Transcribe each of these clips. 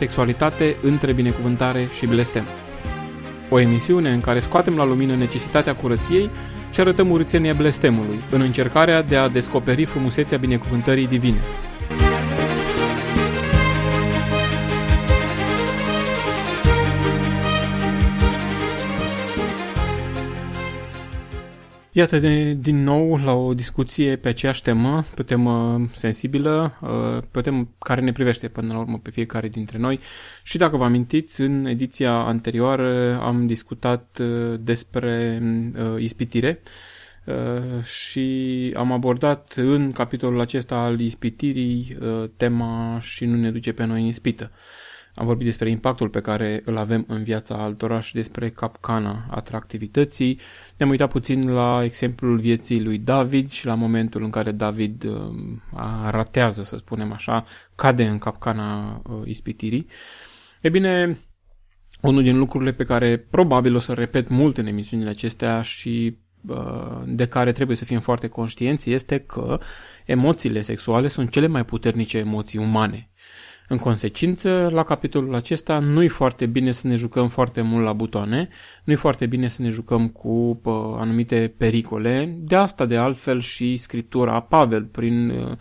Sexualitate între binecuvântare și blestem. O emisiune în care scoatem la lumină necesitatea curăției și arătăm urțenia blestemului, în încercarea de a descoperi frumusețea binecuvântării divine. Iată de, din nou la o discuție pe aceeași temă, pe o temă sensibilă, uh, pe o temă care ne privește până la urmă pe fiecare dintre noi. Și dacă vă amintiți, în ediția anterioară am discutat uh, despre uh, ispitire și am abordat în capitolul acesta al ispitirii tema și nu ne duce pe noi în ispită. Am vorbit despre impactul pe care îl avem în viața altora și despre capcana atractivității. Ne-am uitat puțin la exemplul vieții lui David și la momentul în care David uh, ratează, să spunem așa, cade în capcana uh, ispitirii. E bine, unul din lucrurile pe care probabil o să repet mult în emisiunile acestea și uh, de care trebuie să fim foarte conștienți este că emoțiile sexuale sunt cele mai puternice emoții umane. În consecință, la capitolul acesta nu-i foarte bine să ne jucăm foarte mult la butoane, nu-i foarte bine să ne jucăm cu pă, anumite pericole. De asta, de altfel, și scriptura Pavel, prin uh,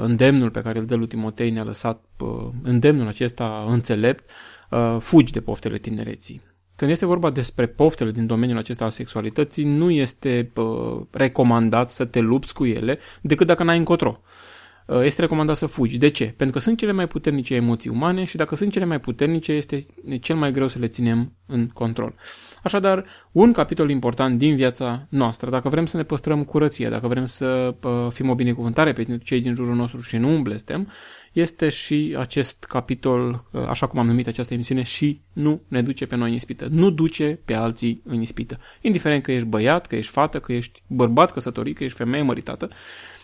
îndemnul pe care îl dă lui Timotei, ne-a lăsat pă, îndemnul acesta înțelept, uh, fugi de poftele tinereții. Când este vorba despre poftele din domeniul acesta al sexualității, nu este pă, recomandat să te lupți cu ele decât dacă n-ai încotro. Uh, este recomandat să fugi. De ce? Pentru că sunt cele mai puternice emoții umane și dacă sunt cele mai puternice, este cel mai greu să le ținem în control. Așadar, un capitol important din viața noastră, dacă vrem să ne păstrăm curăția, dacă vrem să uh, fim o binecuvântare pe cei din jurul nostru și nu umblestem, este și acest capitol, uh, așa cum am numit această emisiune, și nu ne duce pe noi în ispită. Nu duce pe alții în ispită. Indiferent că ești băiat, că ești fată, că ești bărbat căsătorit, că ești femeie măritată, Uh,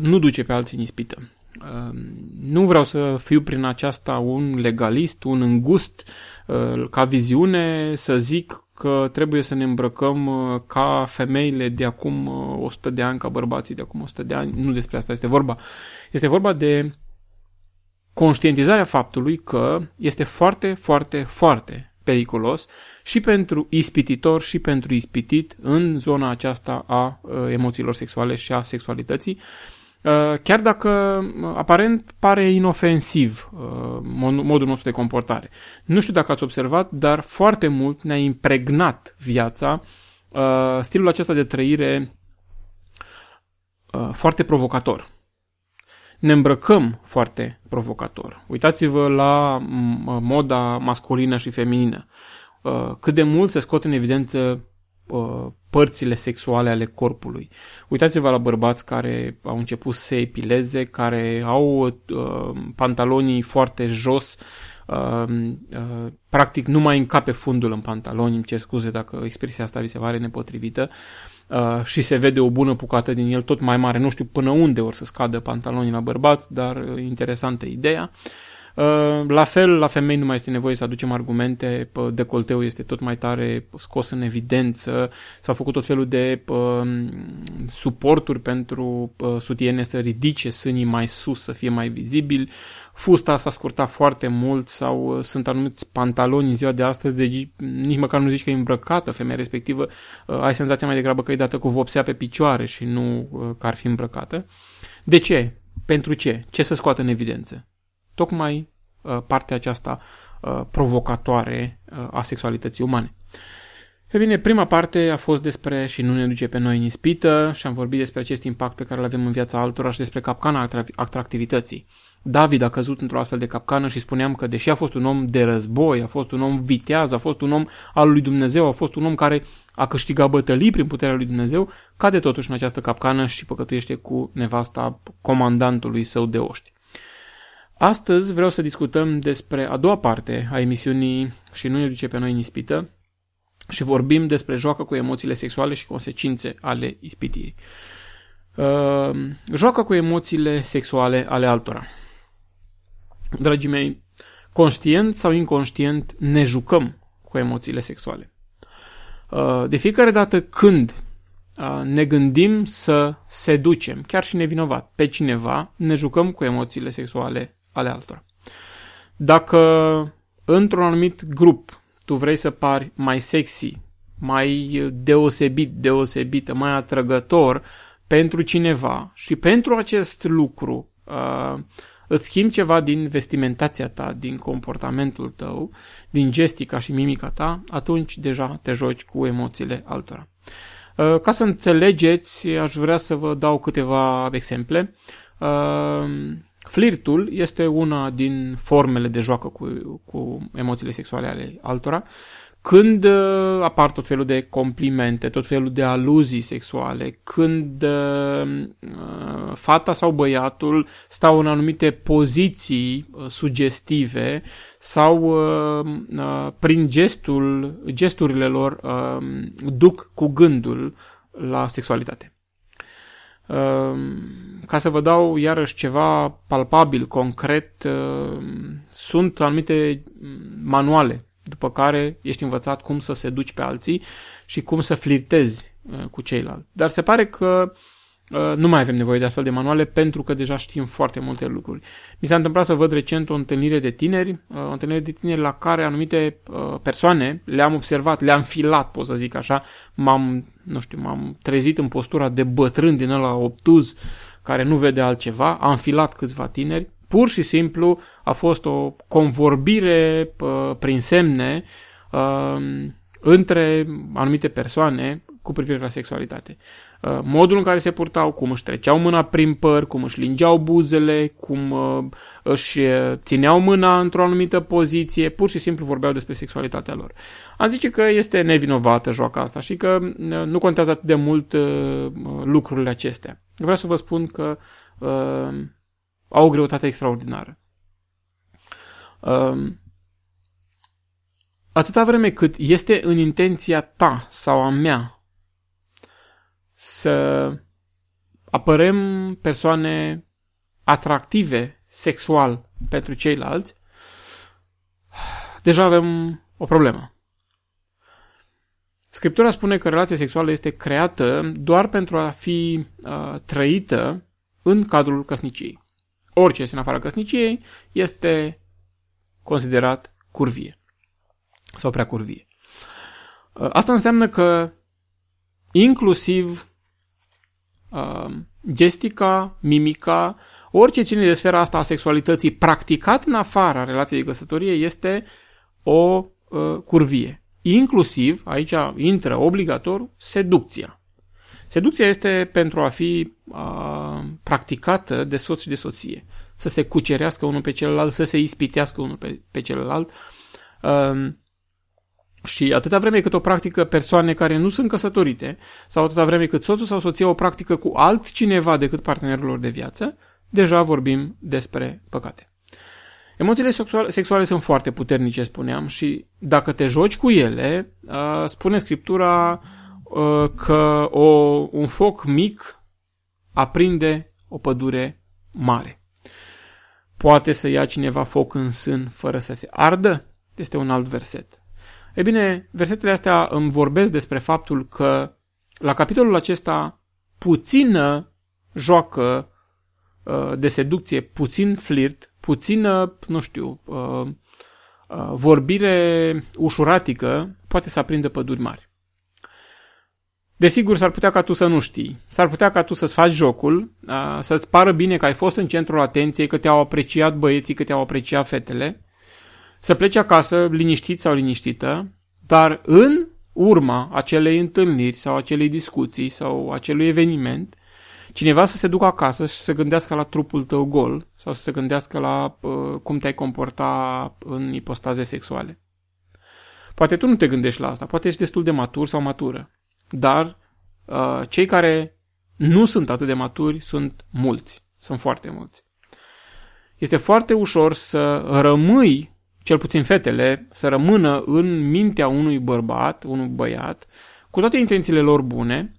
nu duce pe alții în ispită. Uh, nu vreau să fiu prin aceasta un legalist, un îngust uh, ca viziune să zic că trebuie să ne îmbrăcăm ca femeile de acum 100 de ani, ca bărbații de acum 100 de ani. Nu despre asta este vorba. Este vorba de conștientizarea faptului că este foarte, foarte, foarte periculos și pentru ispititor și pentru ispitit în zona aceasta a uh, emoțiilor sexuale și a sexualității. Uh, chiar dacă uh, aparent pare inofensiv modul nostru de comportare. Nu știu dacă ați observat, dar foarte mult ne-a impregnat viața stilul acesta de trăire foarte provocator. Ne îmbrăcăm foarte provocator. Uitați-vă la moda masculină și feminină. Uh, cât de mult se scot în evidență uh, părțile sexuale ale corpului. Uitați-vă la bărbați care au început să se epileze, care au uh, pantalonii foarte jos, uh, uh, practic nu mai încape fundul în pantaloni, îmi cer scuze dacă expresia asta vi se pare nepotrivită, uh, și se vede o bună bucată din el tot mai mare, nu știu până unde or să scadă pantalonii la bărbați, dar uh, interesantă ideea. Uh, Uh, la fel, la femei nu mai este nevoie să aducem argumente, decolteul este tot mai tare scos în evidență, s-au făcut tot felul de suporturi pentru sutiene să ridice sânii mai sus, să fie mai vizibili, fusta s-a scurtat foarte mult sau uh, sunt anumiți pantaloni în ziua de astăzi, deci nici măcar nu zici că e îmbrăcată femeia respectivă, uh, ai senzația mai degrabă că e dată cu vopsea pe picioare și nu că ar fi îmbrăcată. De ce? Pentru ce? Ce să scoată în evidență? Tocmai uh, partea aceasta uh, provocatoare uh, a sexualității umane. E bine, prima parte a fost despre și nu ne duce pe noi în ispită și am vorbit despre acest impact pe care îl avem în viața altora și despre capcana atractivității. David a căzut într-o astfel de capcană și spuneam că deși a fost un om de război, a fost un om viteaz, a fost un om al lui Dumnezeu, a fost un om care a câștigat bătălii prin puterea lui Dumnezeu, cade totuși în această capcană și păcătuiește cu nevasta comandantului său de oști. Astăzi vreau să discutăm despre a doua parte a emisiunii și nu ne duce pe noi în ispită și vorbim despre joacă cu emoțiile sexuale și consecințe ale ispitirii. Uh, joacă cu emoțiile sexuale ale altora. Dragii mei, conștient sau inconștient ne jucăm cu emoțiile sexuale. Uh, de fiecare dată când uh, ne gândim să seducem, chiar și nevinovat, pe cineva, ne jucăm cu emoțiile sexuale ale altora. Dacă într-un anumit grup tu vrei să pari mai sexy, mai deosebit, deosebită, mai atrăgător pentru cineva și pentru acest lucru uh, îți schimbi ceva din vestimentația ta, din comportamentul tău, din gestica și mimica ta, atunci deja te joci cu emoțiile altora. Uh, ca să înțelegeți, aș vrea să vă dau câteva exemple. Uh, flirtul este una din formele de joacă cu, cu emoțiile sexuale ale altora când uh, apar tot felul de complimente, tot felul de aluzii sexuale, când uh, uh, fata sau băiatul stau în anumite poziții uh, sugestive sau uh, uh, prin gestul, gesturile lor uh, duc cu gândul la sexualitate. Uh, ca să vă dau iarăși ceva palpabil, concret, uh, sunt anumite manuale după care ești învățat cum să seduci pe alții și cum să flirtezi uh, cu ceilalți. Dar se pare că uh, nu mai avem nevoie de astfel de manuale pentru că deja știm foarte multe lucruri. Mi s-a întâmplat să văd recent o întâlnire de tineri, uh, o întâlnire de tineri la care anumite persoane le-am observat, le-am filat, pot să zic așa, m-am, nu știu, m-am trezit în postura de bătrân din ăla obtuz care nu vede altceva, am filat câțiva tineri. Pur și simplu a fost o convorbire prin semne uh, între anumite persoane cu privire la sexualitate. Uh, modul în care se purtau, cum își treceau mâna prin păr, cum își lingeau buzele, cum uh, își țineau mâna într-o anumită poziție, pur și simplu vorbeau despre sexualitatea lor. Am zice că este nevinovată joaca asta și că nu contează atât de mult lucrurile acestea. Vreau să vă spun că au o greutate extraordinară. Um, atâta vreme cât este în intenția ta sau a mea să apărăm persoane atractive sexual pentru ceilalți, deja avem o problemă. Scriptura spune că relația sexuală este creată doar pentru a fi uh, trăită în cadrul căsniciei orice este în afara căsniciei este considerat curvie sau prea curvie. Uh, asta înseamnă că inclusiv uh, gestica, mimica, orice ține de sfera asta a sexualității practicat în afara relației de căsătorie este o uh, curvie. Inclusiv, aici intră obligatoriu, seducția. Seducția este pentru a fi a, practicată de soț și de soție. Să se cucerească unul pe celălalt, să se ispitească unul pe, pe celălalt. A, și atâta vreme cât o practică persoane care nu sunt căsătorite, sau atâta vreme cât soțul sau soția o practică cu altcineva decât partenerul lor de viață, deja vorbim despre păcate. Emoțiile sexuale, sexuale sunt foarte puternice, spuneam, și dacă te joci cu ele, spune Scriptura, Uh, că o, un foc mic aprinde o pădure mare. Poate să ia cineva foc în sân fără să se ardă? Este un alt verset. E bine, versetele astea îmi vorbesc despre faptul că la capitolul acesta puțină joacă uh, de seducție, puțin flirt, puțină, nu știu, uh, vorbire ușuratică poate să aprindă păduri mari. Desigur, s-ar putea ca tu să nu știi. S-ar putea ca tu să-ți faci jocul, să-ți pară bine că ai fost în centrul atenției, că te-au apreciat băieții, că te-au apreciat fetele, să pleci acasă liniștit sau liniștită, dar în urma acelei întâlniri sau acelei discuții sau acelui eveniment, cineva să se ducă acasă și să se gândească la trupul tău gol sau să se gândească la uh, cum te-ai comporta în ipostaze sexuale. Poate tu nu te gândești la asta, poate ești destul de matur sau matură. Dar uh, cei care nu sunt atât de maturi sunt mulți. Sunt foarte mulți. Este foarte ușor să rămâi, cel puțin fetele, să rămână în mintea unui bărbat, unui băiat, cu toate intențiile lor bune,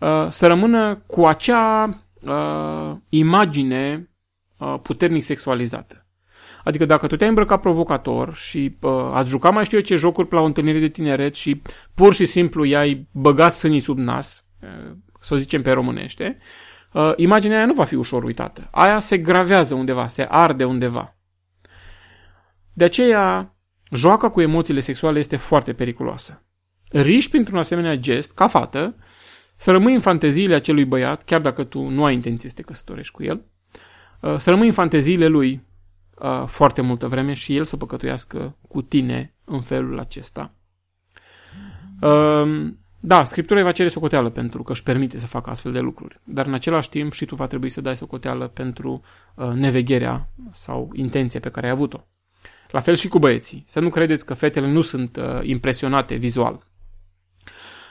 uh, să rămână cu acea uh, imagine uh, puternic sexualizată. Adică dacă tu te-ai îmbrăcat provocator și uh, ați jucat mai știu eu ce jocuri la o întâlnire de tineret și pur și simplu i-ai băgat sânii sub nas, uh, să o zicem pe românește, uh, imaginea aia nu va fi ușor uitată. Aia se gravează undeva, se arde undeva. De aceea, joaca cu emoțiile sexuale este foarte periculoasă. Riști printr-un asemenea gest, ca fată, să rămâi în fanteziile acelui băiat, chiar dacă tu nu ai intenție să te căsătorești cu el, uh, să rămâi în fanteziile lui uh, foarte multă vreme și el să păcătuiască cu tine în felul acesta. Uh, da, Scriptura îi va cere socoteală pentru că își permite să facă astfel de lucruri, dar în același timp și tu va trebui să dai socoteală pentru nevegherea sau intenția pe care ai avut-o. La fel și cu băieții. Să nu credeți că fetele nu sunt uh, impresionate vizual.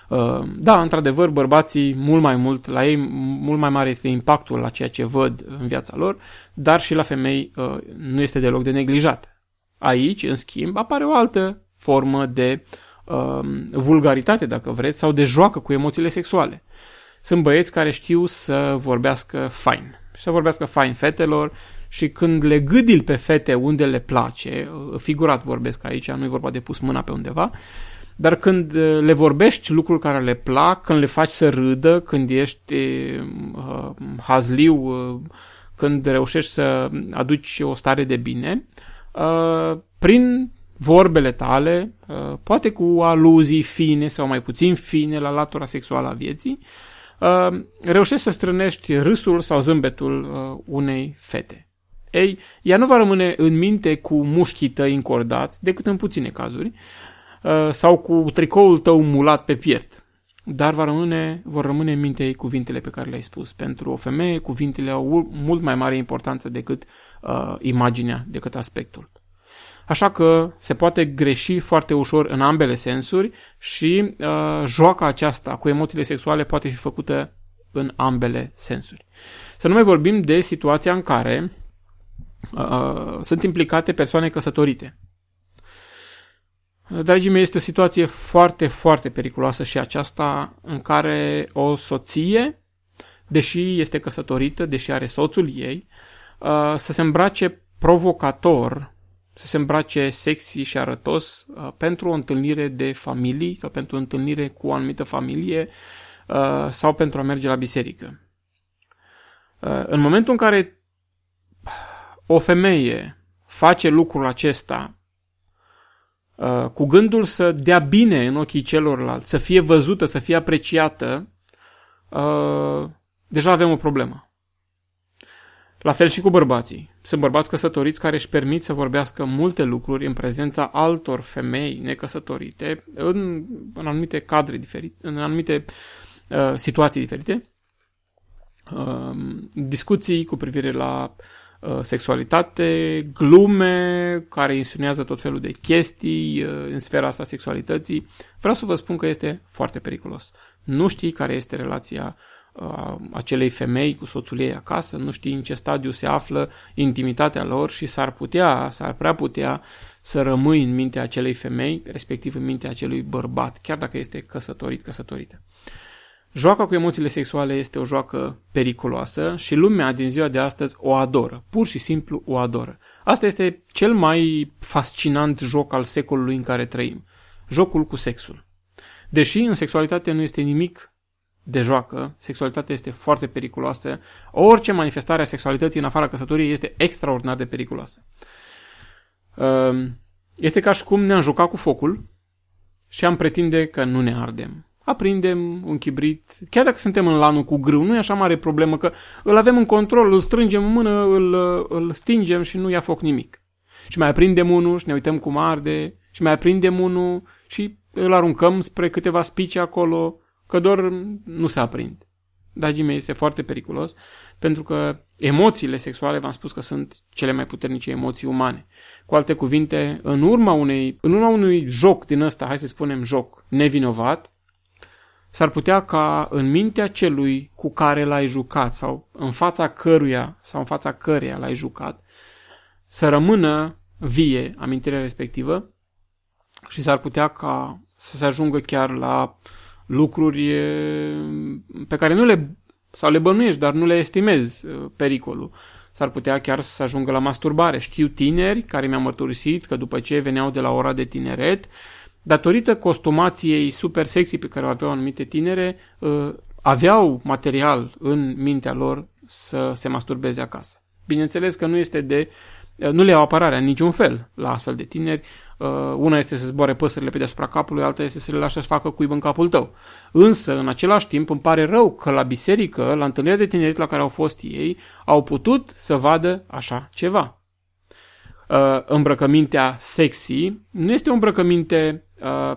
Uh, da, într-adevăr, bărbații mult mai mult, la ei mult mai mare este impactul la ceea ce văd în viața lor, dar și la femei uh, nu este deloc de neglijat. Aici, în schimb, apare o altă formă de uh, vulgaritate, dacă vreți, sau de joacă cu emoțiile sexuale. Sunt băieți care știu să vorbească fain. Să vorbească fain fetelor și când le gâdil pe fete unde le place, figurat vorbesc aici, nu e vorba de pus mâna pe undeva, dar când uh, le vorbești lucruri care le plac, când le faci să râdă, când ești uh, hazliu, uh, când reușești să aduci o stare de bine, uh, prin vorbele tale, uh, poate cu aluzii fine sau mai puțin fine la latura sexuală a vieții, uh, reușești să strânești râsul sau zâmbetul uh, unei fete. Ei, ea nu va rămâne în minte cu mușchii tăi încordați, decât în puține cazuri, uh, sau cu tricoul tău mulat pe piept. Dar va rămâne, vor rămâne în minte ei cuvintele pe care le-ai spus. Pentru o femeie, cuvintele au mult mai mare importanță decât uh, imaginea, decât aspectul. Așa că se poate greși foarte ușor în ambele sensuri și uh, joaca aceasta cu emoțiile sexuale poate fi făcută în ambele sensuri. Să nu mai vorbim de situația în care uh, sunt implicate persoane căsătorite. Dragii mei, este o situație foarte, foarte periculoasă și aceasta în care o soție, deși este căsătorită, deși are soțul ei, uh, să se îmbrace provocator, să se îmbrace sexy și arătos uh, pentru o întâlnire de familii sau pentru o întâlnire cu o anumită familie uh, sau pentru a merge la biserică. În momentul în care o femeie face lucrul acesta uh, cu gândul să dea bine în ochii celorlalți, să fie văzută, să fie apreciată, uh, deja avem o problemă. La fel și cu bărbații. Sunt bărbați căsătoriți care își permit să vorbească multe lucruri în prezența altor femei necăsătorite, în, în anumite cadre diferite, în anumite uh, situații diferite. Uh, discuții cu privire la Uh, sexualitate, glume care insinuează tot felul de chestii uh, în sfera asta sexualității. Vreau să vă spun că este foarte periculos. Nu știi care este relația uh, acelei femei cu soțul ei acasă, nu știi în ce stadiu se află intimitatea lor și s-ar putea, s-ar prea putea să rămâi în mintea acelei femei, respectiv în mintea acelui bărbat, chiar dacă este căsătorit, căsătorită. Joaca cu emoțiile sexuale este o joacă periculoasă și lumea din ziua de astăzi o adoră, pur și simplu o adoră. Asta este cel mai fascinant joc al secolului în care trăim, jocul cu sexul. Deși în sexualitate nu este nimic de joacă, sexualitatea este foarte periculoasă, orice manifestare a sexualității în afara căsătoriei este extraordinar de periculoasă. Ehm, este ca și cum ne-am jucat cu focul și am pretinde că nu ne ardem aprindem un chibrit, chiar dacă suntem în lanul cu grâu, nu e așa mare problemă că îl avem în control, îl strângem în mână, îl, îl stingem și nu ia foc nimic. Și mai aprindem unul și ne uităm cum arde, și mai aprindem unul și îl aruncăm spre câteva spice acolo, că doar nu se aprind. Dragii mei, este foarte periculos, pentru că emoțiile sexuale, v-am spus că sunt cele mai puternice emoții umane. Cu alte cuvinte, în urma, unei, în urma unui joc din ăsta, hai să spunem joc, nevinovat, s-ar putea ca în mintea celui cu care l-ai jucat sau în fața căruia sau în fața căreia l-ai jucat să rămână vie amintirea respectivă și s-ar putea ca să se ajungă chiar la lucruri pe care nu le sau le bănuiești, dar nu le estimezi pericolul. S-ar putea chiar să se ajungă la masturbare. Știu tineri care mi-au mărturisit că după ce veneau de la ora de tineret, datorită costumației super sexy pe care o aveau anumite tinere, uh, aveau material în mintea lor să se masturbeze acasă. Bineînțeles că nu este de nu le iau apărarea în niciun fel la astfel de tineri. Una este să zboare păsările pe deasupra capului, alta este să le lași să facă cuib în capul tău. Însă, în același timp, îmi pare rău că la biserică, la întâlnirea de tineret la care au fost ei, au putut să vadă așa ceva. Îmbrăcămintea sexy nu este o îmbrăcăminte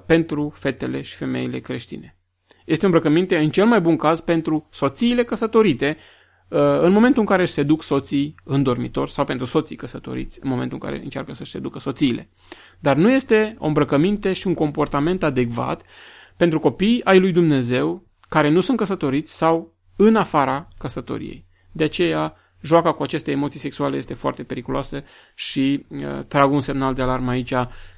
pentru fetele și femeile creștine. Este o îmbrăcăminte, în cel mai bun caz, pentru soțiile căsătorite, Uh, în momentul în care își seduc soții în dormitor sau pentru soții căsătoriți, în momentul în care încearcă să-și seducă soțiile. Dar nu este o îmbrăcăminte și un comportament adecvat pentru copii ai lui Dumnezeu care nu sunt căsătoriți sau în afara căsătoriei. De aceea, joaca cu aceste emoții sexuale este foarte periculoasă și uh, trag un semnal de alarmă aici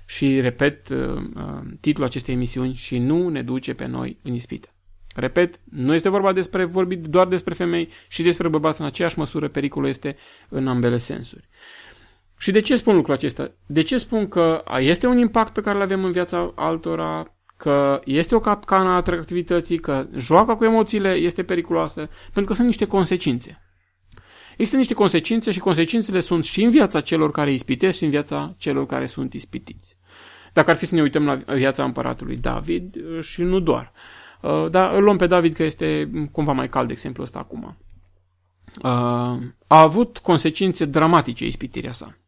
și repet uh, uh, titlul acestei emisiuni și nu ne duce pe noi în ispită. Repet, nu este vorba despre vorbit doar despre femei și despre bărbați în aceeași măsură, pericolul este în ambele sensuri. Și de ce spun lucrul acesta? De ce spun că este un impact pe care îl avem în viața altora, că este o capcană a atractivității, că joaca cu emoțiile este periculoasă, pentru că sunt niște consecințe. Există niște consecințe și consecințele sunt și în viața celor care ispitesc și în viața celor care sunt ispitiți. Dacă ar fi să ne uităm la viața împăratului David și nu doar. Uh, dar îl luăm pe David că este cumva mai cald exemplul ăsta acum. Uh, a avut consecințe dramatice ispitirea sa.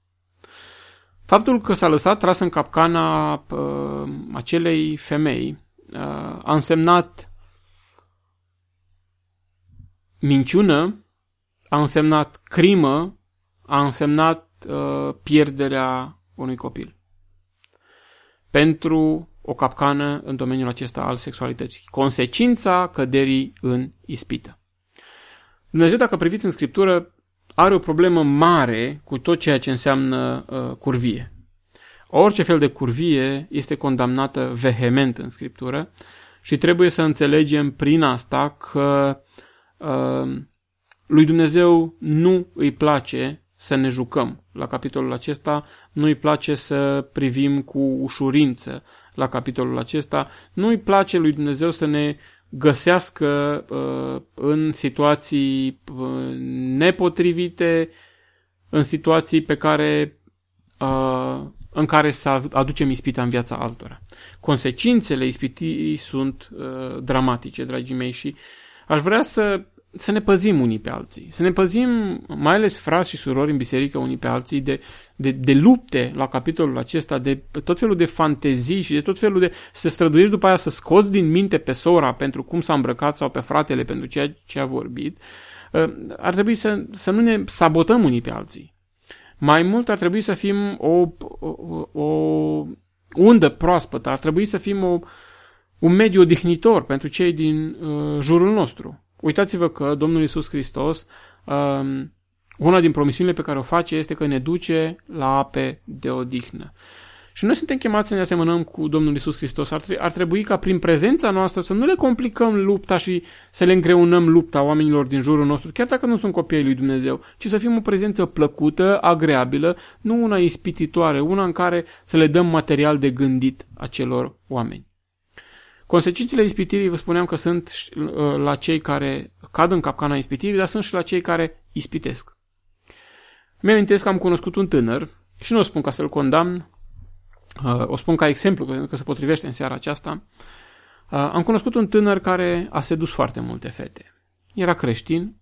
Faptul că s-a lăsat tras în capcana uh, acelei femei a însemnat minciună, a însemnat crimă, a însemnat pierderea unui copil. Pentru o capcană în domeniul acesta al sexualității. Consecința căderii în ispită. Dumnezeu, dacă priviți în Scriptură, are o problemă mare cu tot ceea ce înseamnă uh, curvie. Orice fel de curvie este condamnată vehement în Scriptură și trebuie să înțelegem prin asta că uh, lui Dumnezeu nu îi place să ne jucăm. La capitolul acesta nu îi place să privim cu ușurință la capitolul acesta. Nu îi place lui Dumnezeu să ne găsească uh, în situații uh, nepotrivite, în situații pe care uh, în care să aducem ispita în viața altora. Consecințele ispitirii sunt uh, dramatice, dragii mei, și aș vrea să să ne păzim unii pe alții, să ne păzim, mai ales frați și surori în biserică unii pe alții, de, de, de lupte la capitolul acesta, de tot felul de fantezii și de tot felul de să te străduiești după aia să scoți din minte pe sora pentru cum s-a îmbrăcat sau pe fratele pentru ceea ce a vorbit, ă, ar trebui să, să nu ne sabotăm unii pe alții. Mai mult ar trebui să fim o, o, o undă proaspătă, ar trebui să fim o, un mediu odihnitor pentru cei din uh, jurul nostru. Uitați-vă că Domnul Isus Hristos, um, una din promisiunile pe care o face este că ne duce la ape de odihnă. Și noi suntem chemați să ne asemănăm cu Domnul Isus Hristos. Ar, ar trebui ca prin prezența noastră să nu le complicăm lupta și să le îngreunăm lupta oamenilor din jurul nostru, chiar dacă nu sunt copiii lui Dumnezeu, ci să fim o prezență plăcută, agreabilă, nu una ispititoare, una în care să le dăm material de gândit acelor oameni. Consecințele ispitirii, vă spuneam că sunt uh, la cei care cad în capcana ispitirii, dar sunt și la cei care ispitesc. Mi amintesc că am cunoscut un tânăr, și nu o spun ca să-l condamn, uh, o spun ca exemplu, pentru că se potrivește în seara aceasta. Uh, am cunoscut un tânăr care a sedus foarte multe fete. Era creștin,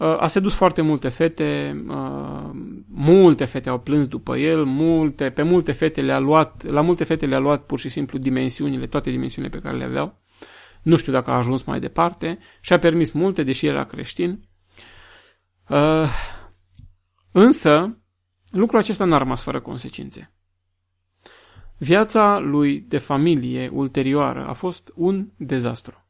a sedus foarte multe fete, multe fete au plâns după el, multe, pe multe fete le-a luat, la multe fete le-a luat pur și simplu dimensiunile, toate dimensiunile pe care le aveau. Nu știu dacă a ajuns mai departe și a permis multe, deși era creștin. Însă, lucrul acesta n-a rămas fără consecințe. Viața lui de familie ulterioară a fost un dezastru.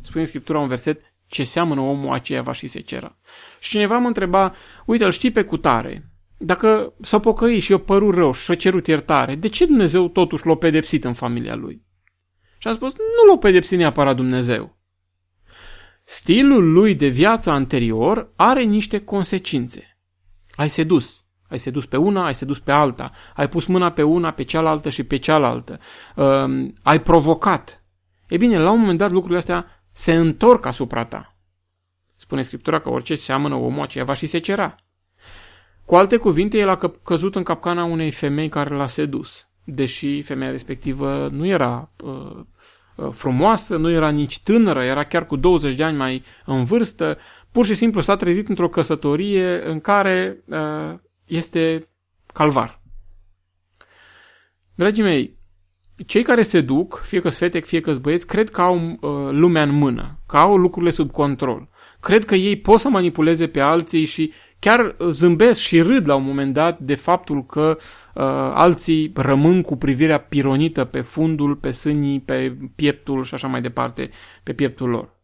Spune în Scriptura un verset, ce seamănă omul, aceea va și se cera. Și cineva mă întreba, uite, îl știi pe cutare, dacă s-a pocăit și o părut rău și a cerut iertare, de ce Dumnezeu totuși l-a pedepsit în familia lui? Și a spus, nu l-a pedepsit neapărat Dumnezeu. Stilul lui de viață anterior are niște consecințe. Ai sedus. Ai sedus pe una, ai sedus pe alta. Ai pus mâna pe una, pe cealaltă și pe cealaltă. Uh, ai provocat. E bine, la un moment dat lucrurile astea se întorc asupra ta. Spune Scriptura că orice seamănă omul aceea va și se cera. Cu alte cuvinte, el a căzut în capcana unei femei care l-a sedus, deși femeia respectivă nu era uh, uh, frumoasă, nu era nici tânără, era chiar cu 20 de ani mai în vârstă, pur și simplu s-a trezit într-o căsătorie în care uh, este calvar. Dragii mei, cei care se duc, fie că fete, fie că băieți, cred că au uh, lumea în mână, că au lucrurile sub control. Cred că ei pot să manipuleze pe alții și chiar zâmbesc și râd la un moment dat de faptul că uh, alții rămân cu privirea pironită pe fundul, pe sânii, pe pieptul și așa mai departe, pe pieptul lor.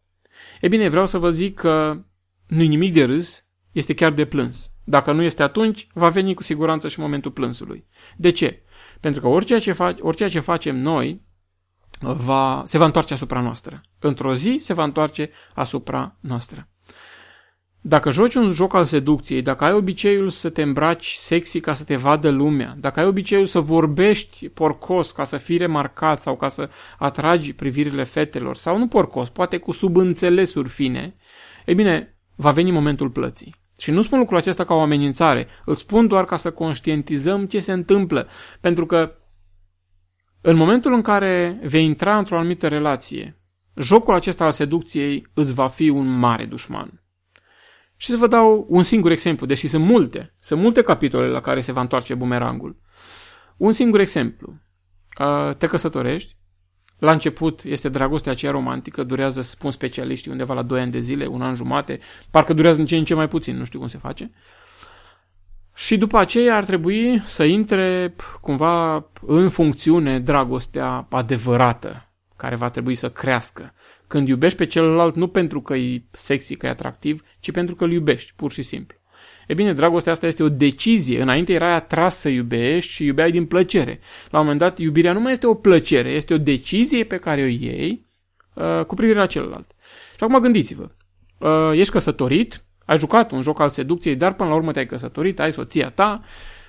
E bine, vreau să vă zic că nu-i nimic de râs, este chiar de plâns. Dacă nu este atunci, va veni cu siguranță și momentul plânsului. De ce? Pentru că orice ce, fac, orice ce facem noi va, se va întoarce asupra noastră. Într-o zi se va întoarce asupra noastră. Dacă joci un joc al seducției, dacă ai obiceiul să te îmbraci sexy ca să te vadă lumea, dacă ai obiceiul să vorbești porcos ca să fii remarcat sau ca să atragi privirile fetelor, sau nu porcos, poate cu subînțelesuri fine, e bine, va veni momentul plății. Și nu spun lucrul acesta ca o amenințare, îl spun doar ca să conștientizăm ce se întâmplă, pentru că în momentul în care vei intra într-o anumită relație, jocul acesta al seducției îți va fi un mare dușman. Și să vă dau un singur exemplu, deși sunt multe, sunt multe capitole la care se va întoarce bumerangul. Un singur exemplu. Te căsătorești, la început este dragostea aceea romantică, durează, spun specialiștii, undeva la 2 ani de zile, un an jumate, parcă durează în ce în ce mai puțin, nu știu cum se face. Și după aceea ar trebui să intre cumva în funcțiune dragostea adevărată, care va trebui să crească. Când iubești pe celălalt nu pentru că e sexy, că e atractiv, ci pentru că îl iubești, pur și simplu. E bine, dragostea asta este o decizie. Înainte erai atras să iubești și iubeai din plăcere. La un moment dat, iubirea nu mai este o plăcere, este o decizie pe care o iei uh, cu privire la celălalt. Și acum gândiți-vă. Uh, ești căsătorit, ai jucat un joc al seducției, dar până la urmă te-ai căsătorit, ai soția ta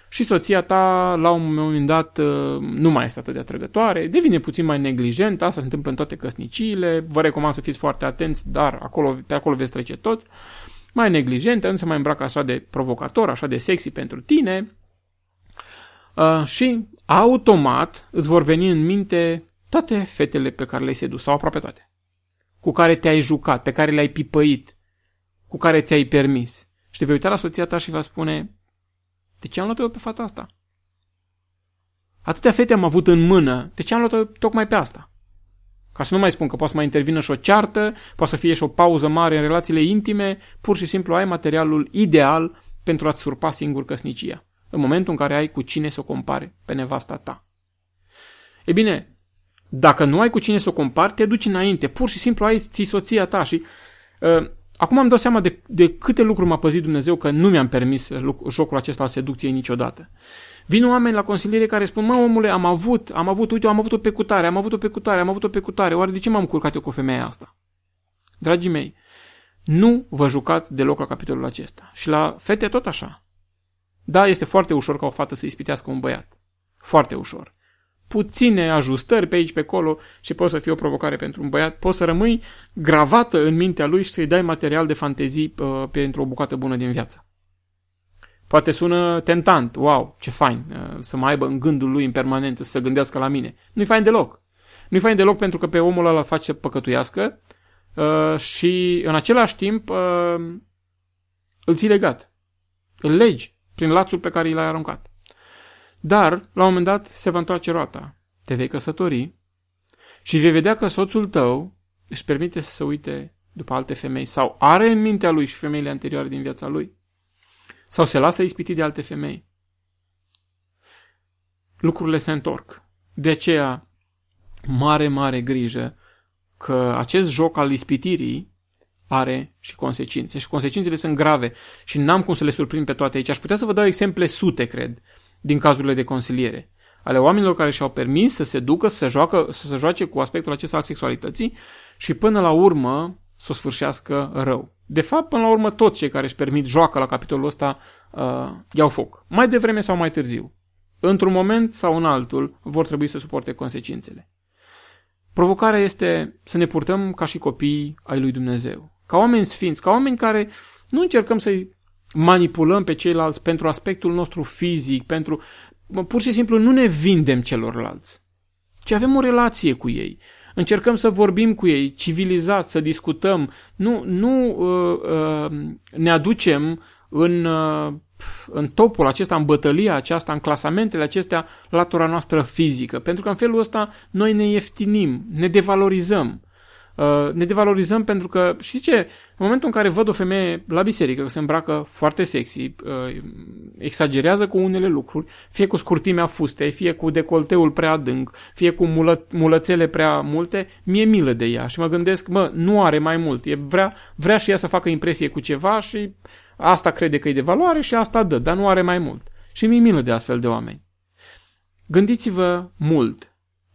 și soția ta la un moment dat uh, nu mai este atât de atrăgătoare, devine puțin mai neglijent, asta se întâmplă în toate căsniciile, vă recomand să fiți foarte atenți, dar acolo, pe acolo veți trece toți mai neglijentă, nu se mai îmbracă așa de provocator, așa de sexy pentru tine uh, și automat îți vor veni în minte toate fetele pe care le-ai sedus, sau aproape toate, cu care te-ai jucat, pe care le-ai pipăit, cu care ți-ai permis. Și te vei uita la soția ta și va spune, de ce am luat eu pe fata asta? Atâtea fete am avut în mână, de ce am luat-o tocmai pe asta? Ca să nu mai spun că poate să mai intervină și o ceartă, poate să fie și o pauză mare în relațiile intime, pur și simplu ai materialul ideal pentru a-ți surpa singur căsnicia, în momentul în care ai cu cine să o compare pe nevasta ta. E bine, dacă nu ai cu cine să o compari, te duci înainte, pur și simplu ai ții soția ta și... Uh, acum am dat seama de, de câte lucruri m-a păzit Dumnezeu că nu mi-am permis jocul acesta al seducției niciodată. Vin oameni la consiliere care spun, mă, omule, am avut, am avut, uite, am avut o pecutare, am avut o pecutare, am avut o pecutare, oare de ce m-am curcat eu cu femeia asta? Dragii mei, nu vă jucați deloc la capitolul acesta. Și la fete tot așa. Da, este foarte ușor ca o fată să ispitească un băiat. Foarte ușor. Puține ajustări pe aici, pe acolo și poți să fie o provocare pentru un băiat. Poți să rămâi gravată în mintea lui și să-i dai material de fantezii uh, pentru o bucată bună din viață. Poate sună tentant, wow, ce fain, uh, să mai aibă în gândul lui în permanență să se gândească la mine. Nu-i fain deloc. Nu-i fain deloc pentru că pe omul ăla îl face să păcătuiască uh, și în același timp uh, îl ții legat. Îl legi prin lațul pe care l-ai aruncat. Dar, la un moment dat, se va întoarce roata. Te vei căsători și vei vedea că soțul tău își permite să se uite după alte femei sau are în mintea lui și femeile anterioare din viața lui sau se lasă ispitit de alte femei. Lucrurile se întorc. De aceea, mare, mare grijă că acest joc al ispitirii are și consecințe. Și consecințele sunt grave și n-am cum să le surprind pe toate aici. Aș putea să vă dau exemple sute, cred, din cazurile de consiliere. Ale oamenilor care și-au permis să se ducă, să se, joacă, să se joace cu aspectul acesta al sexualității și până la urmă să o sfârșească rău. De fapt, până la urmă, toți cei care își permit joacă la capitolul ăsta uh, iau foc. Mai devreme sau mai târziu. Într-un moment sau în altul vor trebui să suporte consecințele. Provocarea este să ne purtăm ca și copii ai lui Dumnezeu. Ca oameni sfinți, ca oameni care nu încercăm să-i manipulăm pe ceilalți pentru aspectul nostru fizic, pentru pur și simplu nu ne vindem celorlalți, ci avem o relație cu ei. Încercăm să vorbim cu ei, civilizat, să discutăm. Nu, nu uh, uh, ne aducem în, uh, în topul acesta, în bătălia aceasta, în clasamentele acestea, latura noastră fizică. Pentru că în felul ăsta noi ne ieftinim, ne devalorizăm. Uh, ne devalorizăm pentru că, știți ce, în momentul în care văd o femeie la biserică că se îmbracă foarte sexy, uh, exagerează cu unele lucruri, fie cu scurtimea fustei, fie cu decolteul prea adânc, fie cu mulă, mulățele prea multe, mie milă de ea și mă gândesc, mă, nu are mai mult, e vrea, vrea și ea să facă impresie cu ceva și asta crede că e de valoare și asta dă, dar nu are mai mult. Și mi-e milă de astfel de oameni. Gândiți-vă mult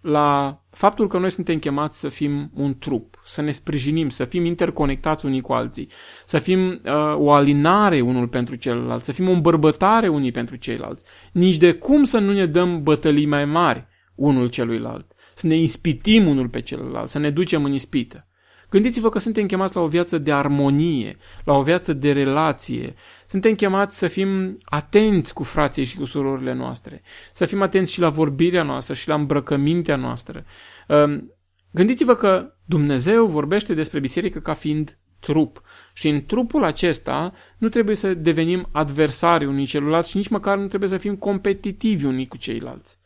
la faptul că noi suntem chemați să fim un trup, să ne sprijinim, să fim interconectați unii cu alții, să fim uh, o alinare unul pentru celălalt, să fim o îmbărbătare unii pentru ceilalți. Nici de cum să nu ne dăm bătălii mai mari unul celuilalt, să ne ispitim unul pe celălalt, să ne ducem în ispită. Gândiți-vă că suntem chemați la o viață de armonie, la o viață de relație. Suntem chemați să fim atenți cu frații și cu surorile noastre, să fim atenți și la vorbirea noastră și la îmbrăcămintea noastră. Um, gândiți-vă că Dumnezeu vorbește despre biserică ca fiind trup. Și în trupul acesta nu trebuie să devenim adversari unii celuilalt și nici măcar nu trebuie să fim competitivi unii cu ceilalți.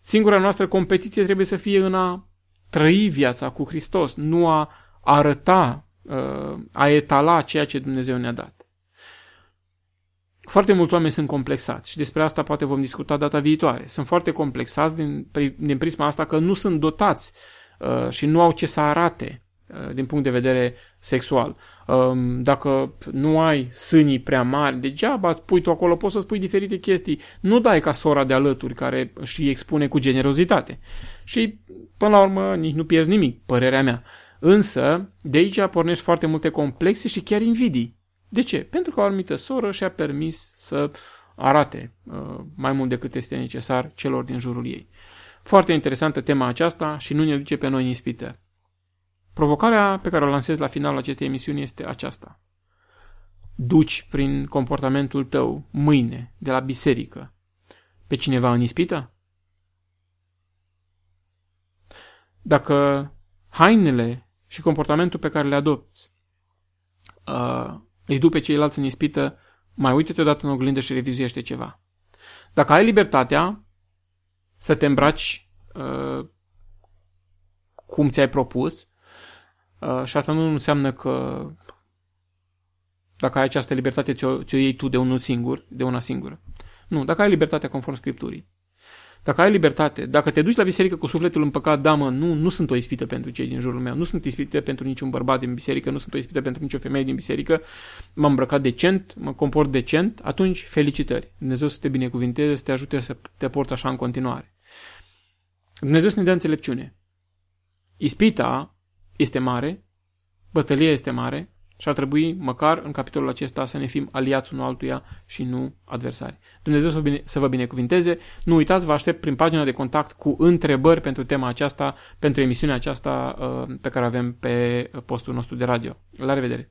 Singura noastră competiție trebuie să fie în a trăi viața cu Hristos, nu a arăta, uh, a etala ceea ce Dumnezeu ne-a dat. Foarte mulți oameni sunt complexați și despre asta poate vom discuta data viitoare. Sunt foarte complexați din, din prisma asta că nu sunt dotați uh, și nu au ce să arate uh, din punct de vedere sexual. Um, dacă nu ai sânii prea mari, degeaba spui tu acolo, poți să spui diferite chestii. Nu dai ca sora de alături care și expune cu generozitate. Și până la urmă nici nu pierzi nimic, părerea mea. Însă, de aici pornești foarte multe complexe și chiar invidii. De ce? Pentru că o anumită soră și-a permis să arate uh, mai mult decât este necesar celor din jurul ei. Foarte interesantă tema aceasta și nu ne duce pe noi în ispită. Provocarea pe care o lansez la finalul acestei emisiuni este aceasta. Duci prin comportamentul tău mâine de la biserică pe cineva în ispită? Dacă hainele și comportamentul pe care le adopți uh, îi duc pe ceilalți în ispită, mai uite-te odată în oglindă și revizuiește ceva. Dacă ai libertatea să te îmbraci uh, cum ți-ai propus, uh, și asta nu înseamnă că dacă ai această libertate, ți-o, ți-o iei tu de unul singur, de una singură. Nu, dacă ai libertatea conform Scripturii, dacă ai libertate, dacă te duci la biserică cu sufletul împăcat, da mă, nu, nu sunt o ispită pentru cei din jurul meu, nu sunt ispită pentru niciun bărbat din biserică, nu sunt o ispită pentru nicio femeie din biserică, m-am îmbrăcat decent, mă comport decent, atunci felicitări. Dumnezeu să te binecuvinteze, să te ajute să te porți așa în continuare. Dumnezeu să ne dea înțelepciune. Ispita este mare, bătălia este mare, și ar trebui, măcar în capitolul acesta, să ne fim aliați unul altuia și nu adversari. Dumnezeu să, bine, să vă binecuvinteze. Nu uitați, vă aștept prin pagina de contact cu întrebări pentru tema aceasta, pentru emisiunea aceasta uh, pe care avem pe postul nostru de radio. La revedere!